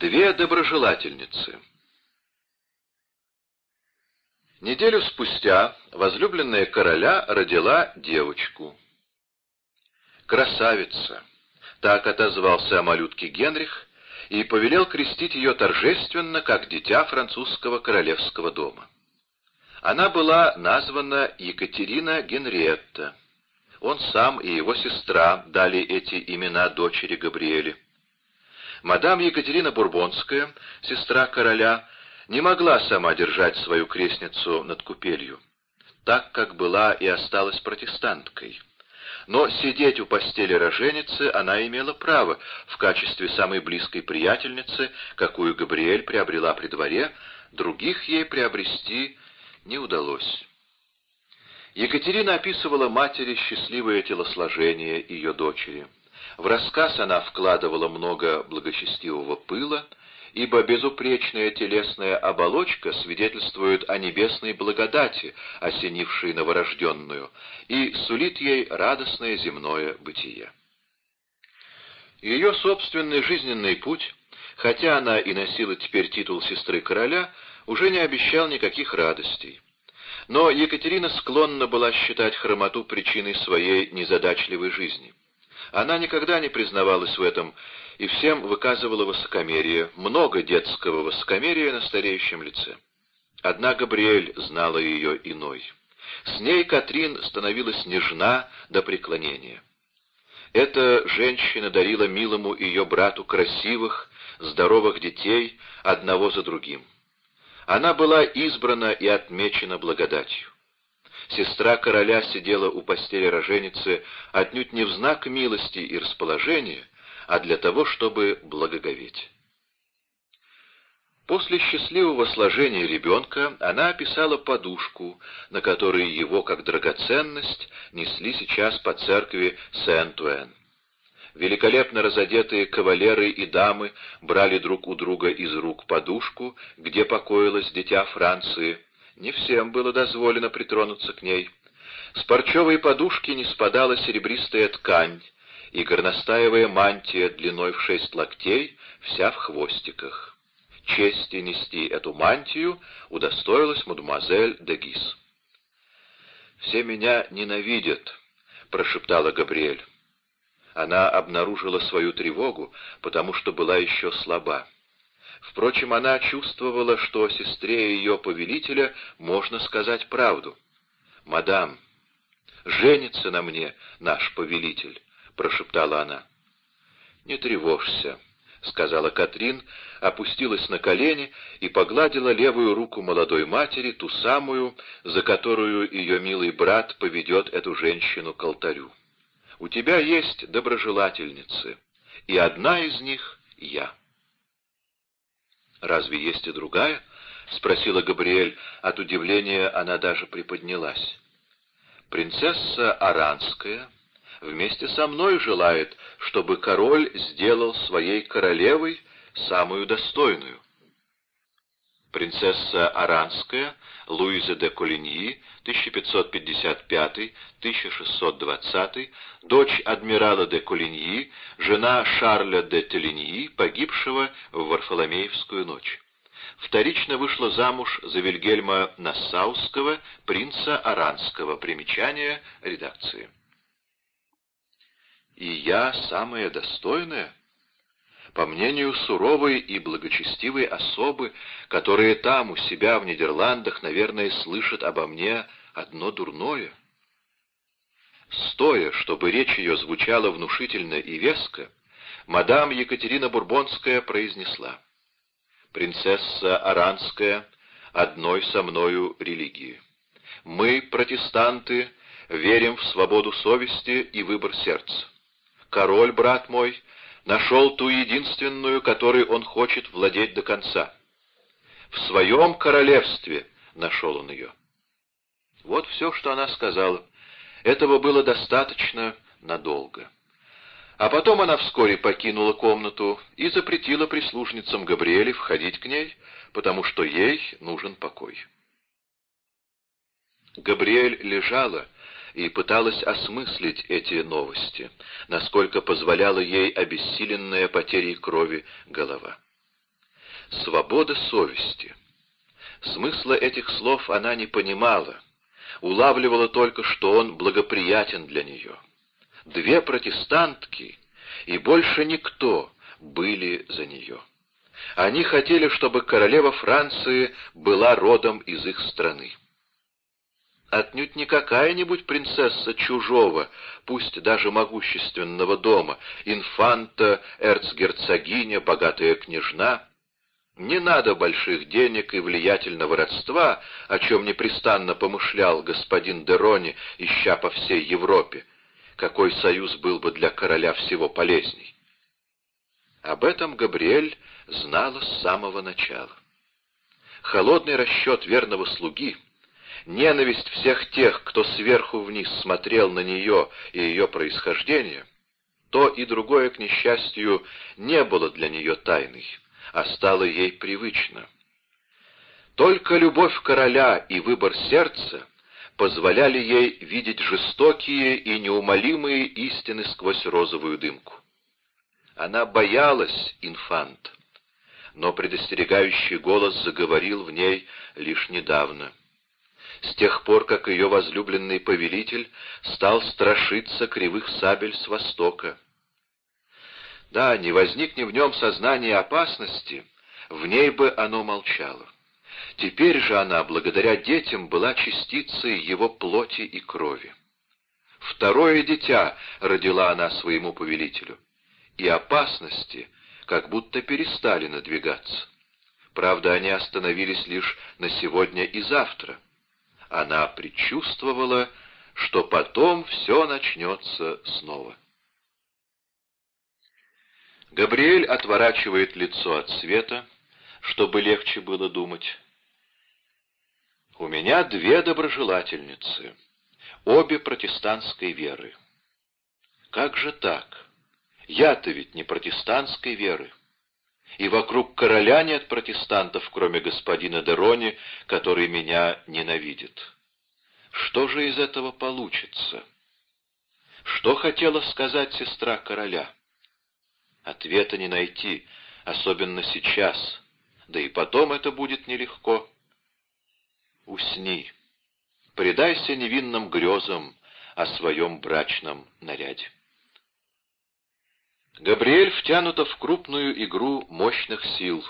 Две доброжелательницы. Неделю спустя возлюбленная короля родила девочку. Красавица, так отозвался о малютке Генрих и повелел крестить ее торжественно, как дитя французского королевского дома. Она была названа Екатерина Генриетта. Он сам и его сестра дали эти имена дочери Габриэле. Мадам Екатерина Бурбонская, сестра короля, не могла сама держать свою крестницу над купелью, так как была и осталась протестанткой. Но сидеть у постели роженицы она имела право в качестве самой близкой приятельницы, какую Габриэль приобрела при дворе, других ей приобрести не удалось. Екатерина описывала матери счастливое телосложение ее дочери. В рассказ она вкладывала много благочестивого пыла, ибо безупречная телесная оболочка свидетельствует о небесной благодати, осенившей новорожденную, и сулит ей радостное земное бытие. Ее собственный жизненный путь, хотя она и носила теперь титул сестры короля, уже не обещал никаких радостей. Но Екатерина склонна была считать хромоту причиной своей незадачливой жизни. Она никогда не признавалась в этом и всем выказывала высокомерие, много детского высокомерия на стареющем лице. Одна Габриэль знала ее иной. С ней Катрин становилась нежна до преклонения. Эта женщина дарила милому ее брату красивых, здоровых детей, одного за другим. Она была избрана и отмечена благодатью сестра короля сидела у постели роженицы отнюдь не в знак милости и расположения, а для того, чтобы благоговеть. После счастливого сложения ребенка она описала подушку, на которой его, как драгоценность, несли сейчас по церкви Сент-Уэн. Великолепно разодетые кавалеры и дамы брали друг у друга из рук подушку, где покоилось дитя Франции, не всем было дозволено притронуться к ней. С парчевой подушки не спадала серебристая ткань, и горностаевая мантия длиной в шесть локтей, вся в хвостиках. Чести нести эту мантию удостоилась мадемуазель де Гис. «Все меня ненавидят», — прошептала Габриэль. Она обнаружила свою тревогу, потому что была еще слаба. Впрочем, она чувствовала, что сестре ее повелителя можно сказать правду. «Мадам, женится на мне наш повелитель», — прошептала она. «Не тревожься», — сказала Катрин, опустилась на колени и погладила левую руку молодой матери, ту самую, за которую ее милый брат поведет эту женщину к алтарю. «У тебя есть доброжелательницы, и одна из них — я». «Разве есть и другая?» — спросила Габриэль. От удивления она даже приподнялась. «Принцесса Аранская вместе со мной желает, чтобы король сделал своей королевой самую достойную». Принцесса Аранская, Луиза де Колиньи, 1555-1620, дочь адмирала де Колиньи, жена Шарля де Телиньи, погибшего в Варфоломеевскую ночь. Вторично вышла замуж за Вильгельма Нассауского, принца Аранского. Примечание редакции. «И я самая достойная?» По мнению суровой и благочестивой особы, которые там, у себя в Нидерландах, наверное, слышат обо мне одно дурное. Стоя, чтобы речь ее звучала внушительно и веско, мадам Екатерина Бурбонская произнесла «Принцесса Аранская одной со мною религии. Мы, протестанты, верим в свободу совести и выбор сердца. Король, брат мой, нашел ту единственную, которой он хочет владеть до конца. В своем королевстве нашел он ее. Вот все, что она сказала. Этого было достаточно надолго. А потом она вскоре покинула комнату и запретила прислужницам Габриэле входить к ней, потому что ей нужен покой. Габриэль лежала, и пыталась осмыслить эти новости, насколько позволяла ей обессиленная потерей крови голова. свобода совести. Смысла этих слов она не понимала, улавливала только, что он благоприятен для нее. Две протестантки и больше никто были за нее. Они хотели, чтобы королева Франции была родом из их страны. Отнюдь не какая-нибудь принцесса чужого, пусть даже могущественного дома, инфанта, эрцгерцогиня, богатая княжна. Не надо больших денег и влиятельного родства, о чем непрестанно помышлял господин Дерони, ища по всей Европе. Какой союз был бы для короля всего полезней? Об этом Габриэль знала с самого начала. Холодный расчет верного слуги — ненависть всех тех, кто сверху вниз смотрел на нее и ее происхождение, то и другое, к несчастью, не было для нее тайной, а стало ей привычно. Только любовь короля и выбор сердца позволяли ей видеть жестокие и неумолимые истины сквозь розовую дымку. Она боялась инфант, но предостерегающий голос заговорил в ней лишь недавно — с тех пор, как ее возлюбленный повелитель стал страшиться кривых сабель с востока. Да, не возникне в нем сознание опасности, в ней бы оно молчало. Теперь же она, благодаря детям, была частицей его плоти и крови. Второе дитя родила она своему повелителю, и опасности как будто перестали надвигаться. Правда, они остановились лишь на сегодня и завтра — она предчувствовала, что потом все начнется снова. Габриэль отворачивает лицо от света, чтобы легче было думать. «У меня две доброжелательницы, обе протестантской веры. Как же так? Я-то ведь не протестантской веры и вокруг короля нет протестантов, кроме господина Дерони, который меня ненавидит. Что же из этого получится? Что хотела сказать сестра короля? Ответа не найти, особенно сейчас, да и потом это будет нелегко. Усни, предайся невинным грезам о своем брачном наряде. Габриэль втянута в крупную игру мощных сил,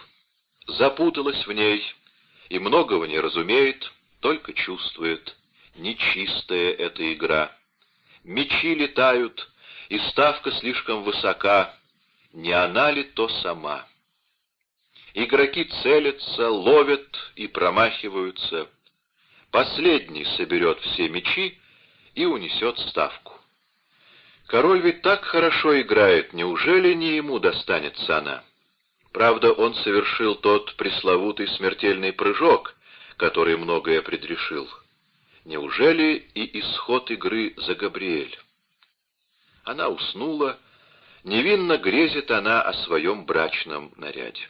запуталась в ней и многого не разумеет, только чувствует. Нечистая эта игра. Мечи летают, и ставка слишком высока. Не она ли то сама? Игроки целятся, ловят и промахиваются. Последний соберет все мечи и унесет ставку. Король ведь так хорошо играет, неужели не ему достанется она? Правда, он совершил тот пресловутый смертельный прыжок, который многое предрешил. Неужели и исход игры за Габриэль? Она уснула, невинно грезит она о своем брачном наряде.